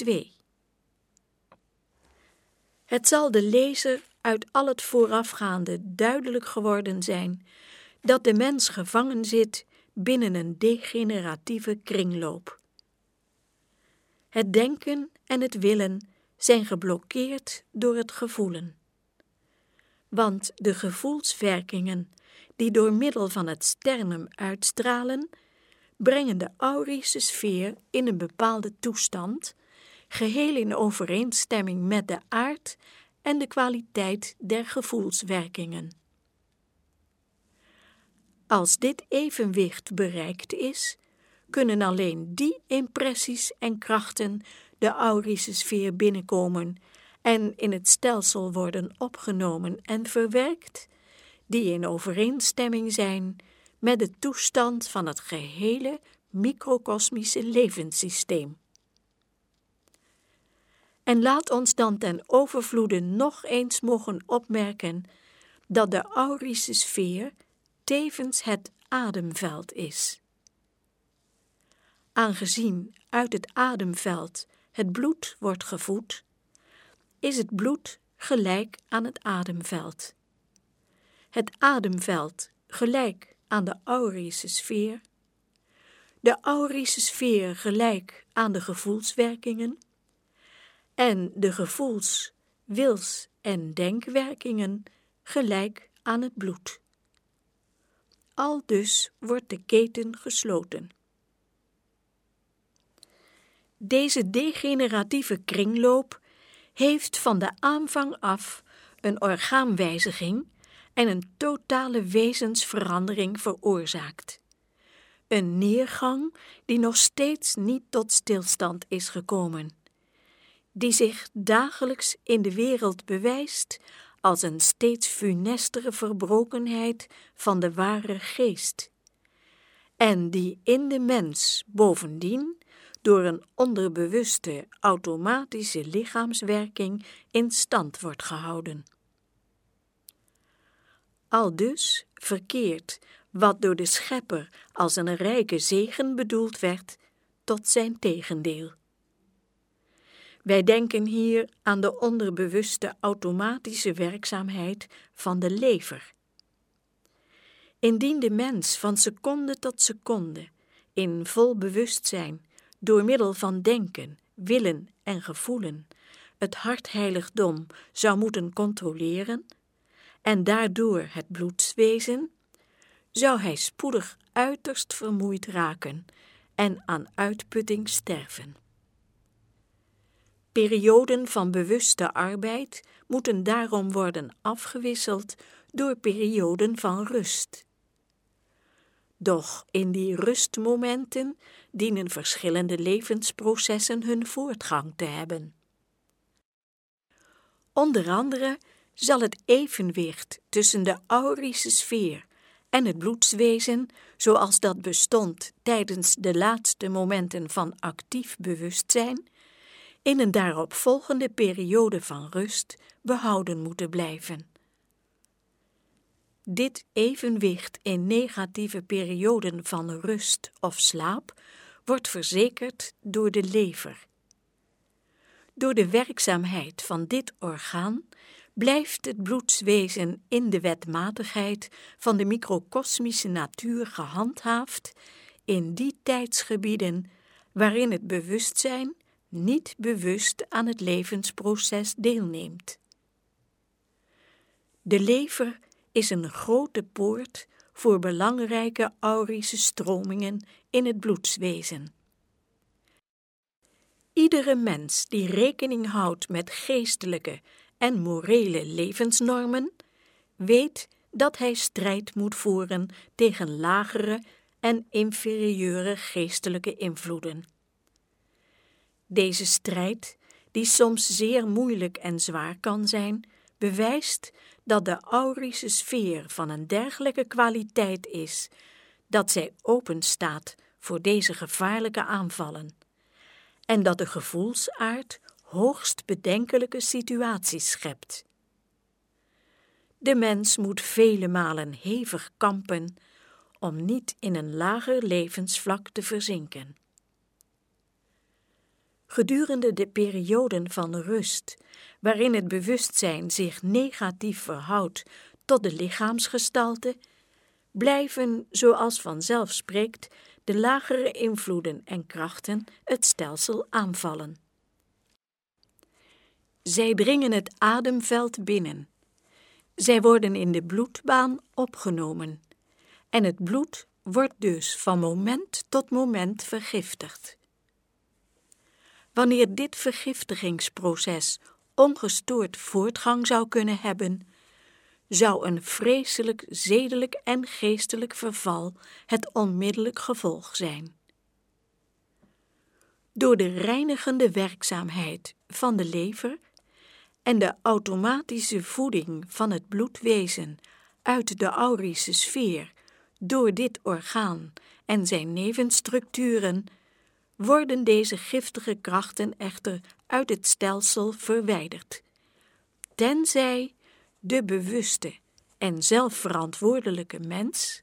2. Het zal de lezer uit al het voorafgaande duidelijk geworden zijn dat de mens gevangen zit binnen een degeneratieve kringloop. Het denken en het willen zijn geblokkeerd door het gevoelen. Want de gevoelswerkingen die door middel van het sternum uitstralen, brengen de aurische sfeer in een bepaalde toestand, geheel in overeenstemming met de aard en de kwaliteit der gevoelswerkingen. Als dit evenwicht bereikt is, kunnen alleen die impressies en krachten de aurische sfeer binnenkomen en in het stelsel worden opgenomen en verwerkt, die in overeenstemming zijn met de toestand van het gehele microkosmische levenssysteem. En laat ons dan ten overvloede nog eens mogen opmerken dat de aurische sfeer tevens het ademveld is. Aangezien uit het ademveld het bloed wordt gevoed, is het bloed gelijk aan het ademveld. Het ademveld gelijk aan de aurische sfeer, de aurische sfeer gelijk aan de gevoelswerkingen en de gevoels-, wils- en denkwerkingen gelijk aan het bloed. Al dus wordt de keten gesloten. Deze degeneratieve kringloop heeft van de aanvang af een orgaanwijziging en een totale wezensverandering veroorzaakt. Een neergang die nog steeds niet tot stilstand is gekomen, die zich dagelijks in de wereld bewijst als een steeds funestere verbrokenheid van de ware geest, en die in de mens bovendien door een onderbewuste automatische lichaamswerking in stand wordt gehouden. Al dus verkeert wat door de schepper als een rijke zegen bedoeld werd, tot zijn tegendeel. Wij denken hier aan de onderbewuste automatische werkzaamheid van de lever. Indien de mens van seconde tot seconde in vol bewustzijn door middel van denken, willen en gevoelen het hartheiligdom zou moeten controleren en daardoor het bloedswezen, zou hij spoedig uiterst vermoeid raken en aan uitputting sterven. Perioden van bewuste arbeid moeten daarom worden afgewisseld door perioden van rust. Doch in die rustmomenten dienen verschillende levensprocessen hun voortgang te hebben. Onder andere zal het evenwicht tussen de aurische sfeer en het bloedswezen, zoals dat bestond tijdens de laatste momenten van actief bewustzijn, in een daaropvolgende periode van rust behouden moeten blijven. Dit evenwicht in negatieve perioden van rust of slaap wordt verzekerd door de lever. Door de werkzaamheid van dit orgaan blijft het bloedswezen in de wetmatigheid van de microkosmische natuur gehandhaafd in die tijdsgebieden waarin het bewustzijn niet bewust aan het levensproces deelneemt. De lever is een grote poort voor belangrijke aurische stromingen in het bloedswezen. Iedere mens die rekening houdt met geestelijke en morele levensnormen, weet dat hij strijd moet voeren tegen lagere en inferieure geestelijke invloeden. Deze strijd, die soms zeer moeilijk en zwaar kan zijn, bewijst dat de aurische sfeer van een dergelijke kwaliteit is, dat zij openstaat voor deze gevaarlijke aanvallen, en dat de gevoelsaard hoogst bedenkelijke situaties schept. De mens moet vele malen hevig kampen om niet in een lager levensvlak te verzinken. Gedurende de perioden van rust, waarin het bewustzijn zich negatief verhoudt tot de lichaamsgestalte, blijven, zoals vanzelf spreekt, de lagere invloeden en krachten het stelsel aanvallen. Zij dringen het ademveld binnen. Zij worden in de bloedbaan opgenomen. En het bloed wordt dus van moment tot moment vergiftigd. Wanneer dit vergiftigingsproces ongestoord voortgang zou kunnen hebben, zou een vreselijk zedelijk en geestelijk verval het onmiddellijk gevolg zijn. Door de reinigende werkzaamheid van de lever en de automatische voeding van het bloedwezen uit de aurische sfeer door dit orgaan en zijn nevenstructuren worden deze giftige krachten echter uit het stelsel verwijderd, tenzij de bewuste en zelfverantwoordelijke mens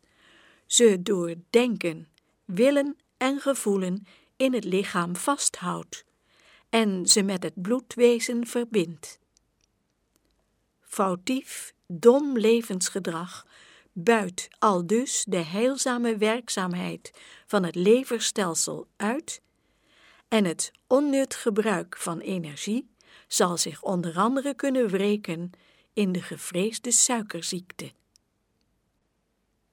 ze door denken, willen en gevoelen in het lichaam vasthoudt en ze met het bloedwezen verbindt. Foutief, dom levensgedrag buit al dus de heilzame werkzaamheid van het leverstelsel uit en het onnut gebruik van energie zal zich onder andere kunnen wreken in de gevreesde suikerziekte.